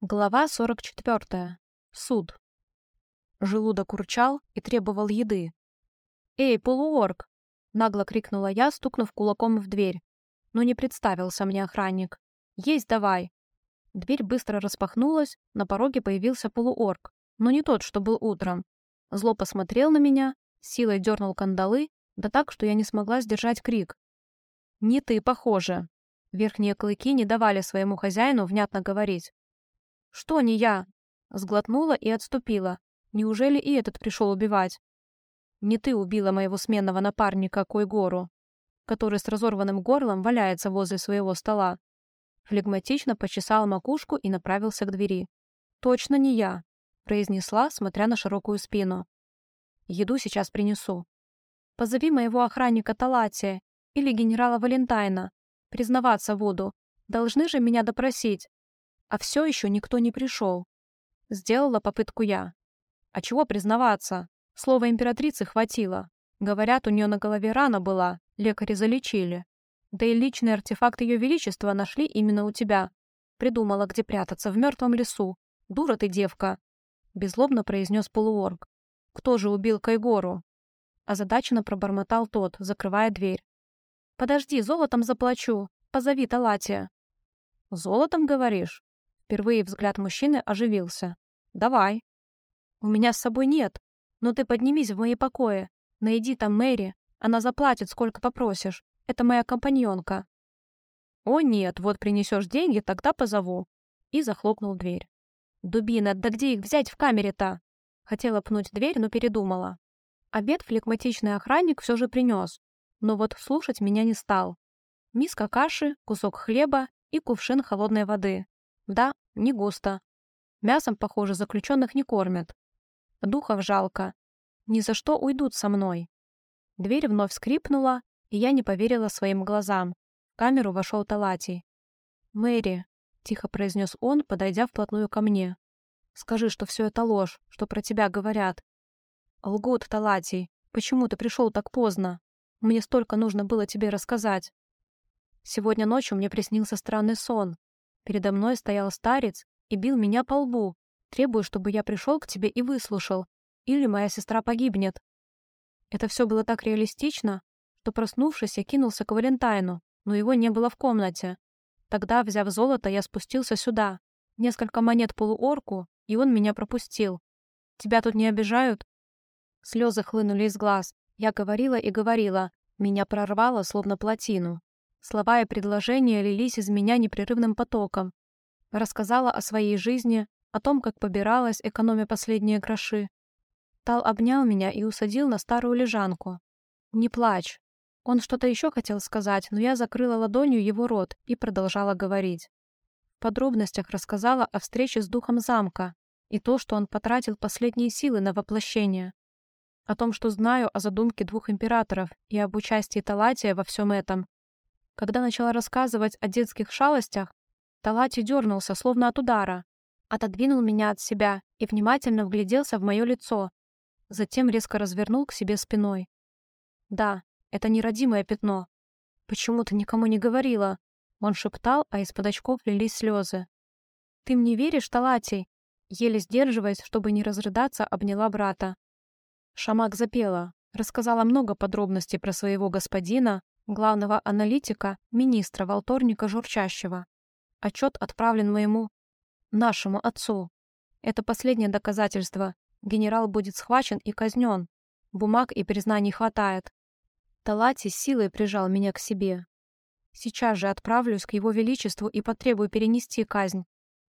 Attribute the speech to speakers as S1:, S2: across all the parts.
S1: Глава 44. Суд. Желудок урчал и требовал еды. «Эй, полуорг!» — нагло крикнула я, стукнув кулаком в дверь. Но не представился мне охранник. «Есть давай!» Дверь быстро распахнулась, на пороге появился полуорг, но не тот, что был утром. Зло посмотрел на меня, силой дернул кандалы, да так, что я не смогла сдержать крик. «Не ты, похоже!» Верхние клыки не давали своему хозяину внятно говорить. «Что не я?» Сглотнула и отступила. Неужели и этот пришел убивать? «Не ты убила моего сменного напарника Койгору, который с разорванным горлом валяется возле своего стола». Флегматично почесал макушку и направился к двери. «Точно не я», — произнесла, смотря на широкую спину. «Еду сейчас принесу. Позови моего охранника Талатия или генерала Валентайна. Признаваться буду. Должны же меня допросить. А все еще никто не пришел. Сделала попытку я. А чего признаваться? Слова императрицы хватило. Говорят, у нее на голове рана была, лекари залечили. Да и личный артефакт ее величества нашли именно у тебя. Придумала, где прятаться, в мертвом лесу. Дура ты, девка. Безлобно произнес полуорг. Кто же убил Кайгору? Озадаченно пробормотал тот, закрывая дверь. «Подожди, золотом заплачу. Позови Талатия». «Золотом, говоришь?» Впервые взгляд мужчины оживился. «Давай». «У меня с собой нет. Но ты поднимись в мои покои. Найди там Мэри. Она заплатит, сколько попросишь. Это моя компаньонка». «О нет, вот принесешь деньги, тогда позову». И захлопнул дверь. «Дубина, да где их взять в камере-то?» Хотела пнуть дверь, но передумала. Обед флегматичный охранник все же принес, но вот слушать меня не стал. Миска каши, кусок хлеба и кувшин холодной воды. Да, не густо. Мясом, похоже, заключенных не кормят. Духов жалко. Ни за что уйдут со мной. Дверь вновь скрипнула, и я не поверила своим глазам. В камеру вошел Талатий. «Мэри», — тихо произнес он, подойдя вплотную ко мне. «Скажи, что все это ложь, что про тебя говорят». «Лгут, Талатий. Почему ты пришел так поздно? Мне столько нужно было тебе рассказать». Сегодня ночью мне приснился странный сон. Передо мной стоял старец и бил меня по лбу, требуя, чтобы я пришел к тебе и выслушал, или моя сестра погибнет. Это все было так реалистично, что, проснувшись, я кинулся к Валентайну, но его не было в комнате. Тогда, взяв золото, я спустился сюда. Несколько монет полуорку, и он меня пропустил. Тебя тут не обижают? Слезы хлынули из глаз. Я говорила и говорила. Меня прорвало, словно плотину. Слова и предложения лились из меня непрерывным потоком. Рассказала о своей жизни, о том, как побиралась, экономя последние гроши. Тал обнял меня и усадил на старую лежанку. «Не плачь». Он что-то еще хотел сказать, но я закрыла ладонью его рот и продолжала говорить. В подробностях рассказала о встрече с духом замка и то, что он потратил последние силы на воплощение. О том, что знаю о задумке двух императоров и об участии Талатия во всем этом, когда начала рассказывать о детских шалостях, Талати дернулся, словно от удара, отодвинул меня от себя и внимательно вгляделся в мое лицо, затем резко развернул к себе спиной. «Да, это нерадимое пятно. Почему ты никому не говорила?» Он шептал, а из-под очков лились слезы. «Ты мне веришь, Талатий?» Еле сдерживаясь, чтобы не разрыдаться, обняла брата. Шамак запела, рассказала много подробностей про своего господина, главного аналитика, министра Волторника Журчащего. Отчет отправлен моему, нашему отцу. Это последнее доказательство. Генерал будет схвачен и казнен. Бумаг и признаний хватает. Талати силой прижал меня к себе. Сейчас же отправлюсь к его величеству и потребую перенести казнь.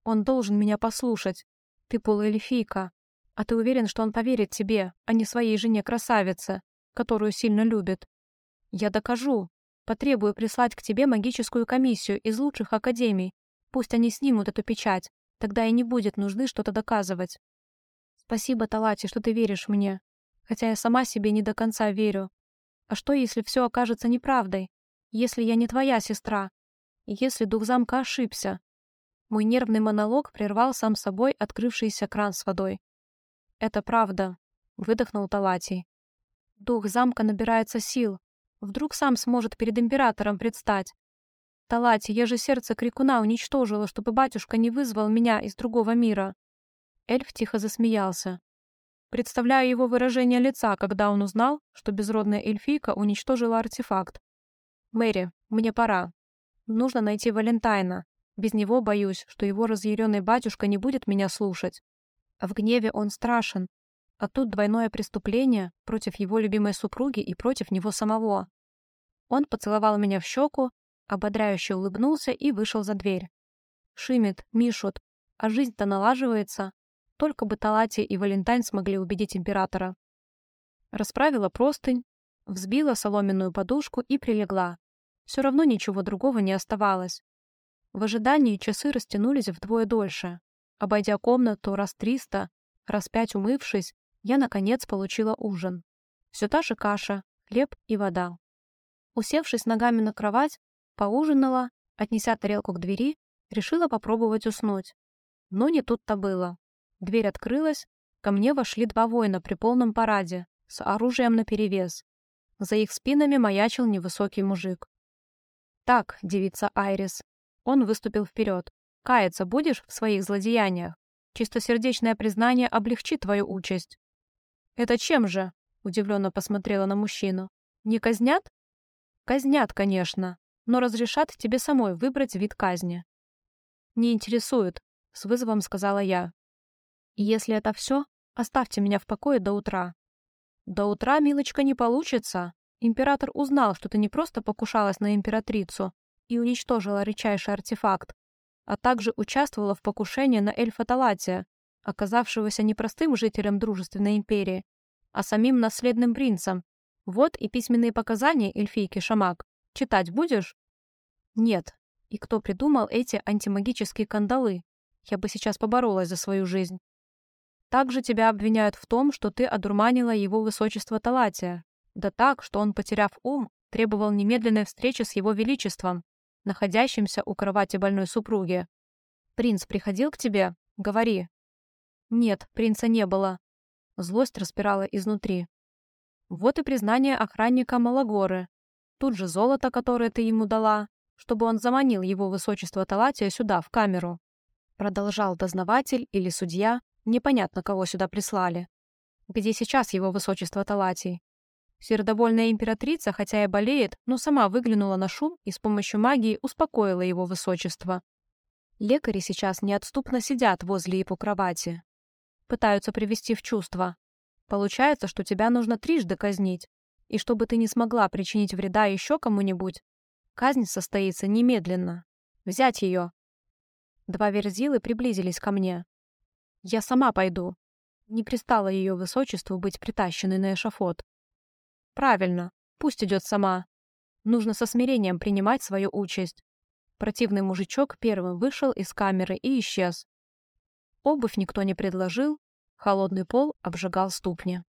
S1: Он должен меня послушать. Ты полуэльфийка. А ты уверен, что он поверит тебе, а не своей жене-красавице, которую сильно любит? Я докажу. Потребую прислать к тебе магическую комиссию из лучших академий. Пусть они снимут эту печать. Тогда и не будет нужды что-то доказывать. Спасибо, Талати, что ты веришь мне. Хотя я сама себе не до конца верю. А что, если все окажется неправдой? Если я не твоя сестра? Если дух замка ошибся? Мой нервный монолог прервал сам собой открывшийся кран с водой. «Это правда», — выдохнул Талатий. «Дух замка набирается сил, Вдруг сам сможет перед императором предстать. Талати, я же сердце крикуна уничтожила, чтобы батюшка не вызвал меня из другого мира. Эльф тихо засмеялся. Представляю его выражение лица, когда он узнал, что безродная эльфийка уничтожила артефакт. «Мэри, мне пора. Нужно найти Валентайна. Без него боюсь, что его разъяренный батюшка не будет меня слушать. В гневе он страшен. А тут двойное преступление против его любимой супруги и против него самого. Он поцеловал меня в щеку, ободряюще улыбнулся и вышел за дверь. Шимит, Мишут, а жизнь-то налаживается. Только бы Талати и Валентайн смогли убедить императора. Расправила простынь, взбила соломенную подушку и прилегла. Все равно ничего другого не оставалось. В ожидании часы растянулись вдвое дольше. Обойдя комнату раз триста, раз пять умывшись, я, наконец, получила ужин. Все та же каша, хлеб и вода. Усевшись ногами на кровать, поужинала, отнеся тарелку к двери, решила попробовать уснуть. Но не тут-то было. Дверь открылась, ко мне вошли два воина при полном параде, с оружием наперевес. За их спинами маячил невысокий мужик. «Так, девица Айрис». Он выступил вперед. «Каяться будешь в своих злодеяниях? Чистосердечное признание облегчит твою участь». «Это чем же?» — удивленно посмотрела на мужчину. «Не казнят?» «Казнят, конечно, но разрешат тебе самой выбрать вид казни». «Не интересует», — с вызовом сказала я. «Если это все, оставьте меня в покое до утра». «До утра, милочка, не получится. Император узнал, что ты не просто покушалась на императрицу и уничтожила редчайший артефакт, а также участвовала в покушении на эльфа Талатия, оказавшегося не простым жителем дружественной империи, а самим наследным принцем. Вот и письменные показания эльфийки Шамак. Читать будешь? Нет. И кто придумал эти антимагические кандалы? Я бы сейчас поборолась за свою жизнь. Также тебя обвиняют в том, что ты одурманила его высочество Талатия, да так, что он, потеряв ум, требовал немедленной встречи с его величеством, находящимся у кровати больной супруги. «Принц приходил к тебе? Говори». «Нет, принца не было». Злость распирала изнутри. Вот и признание охранника Малагоры. Тут же золото, которое ты ему дала, чтобы он заманил его высочество Талатия сюда, в камеру. Продолжал дознаватель или судья, непонятно, кого сюда прислали. Где сейчас его высочество Талатий? Сердобольная императрица, хотя и болеет, но сама выглянула на шум и с помощью магии успокоила его высочество. Лекари сейчас неотступно сидят возле его кровати. Пытаются привести в чувство. Получается, что тебя нужно трижды казнить. И чтобы ты не смогла причинить вреда еще кому-нибудь, казнь состоится немедленно. Взять ее. Два верзилы приблизились ко мне. Я сама пойду. Не пристало ее высочеству быть притащенной на эшафот. Правильно, пусть идет сама. Нужно со смирением принимать свою участь. Противный мужичок первым вышел из камеры и исчез. Обувь никто не предложил, холодный пол обжигал ступни.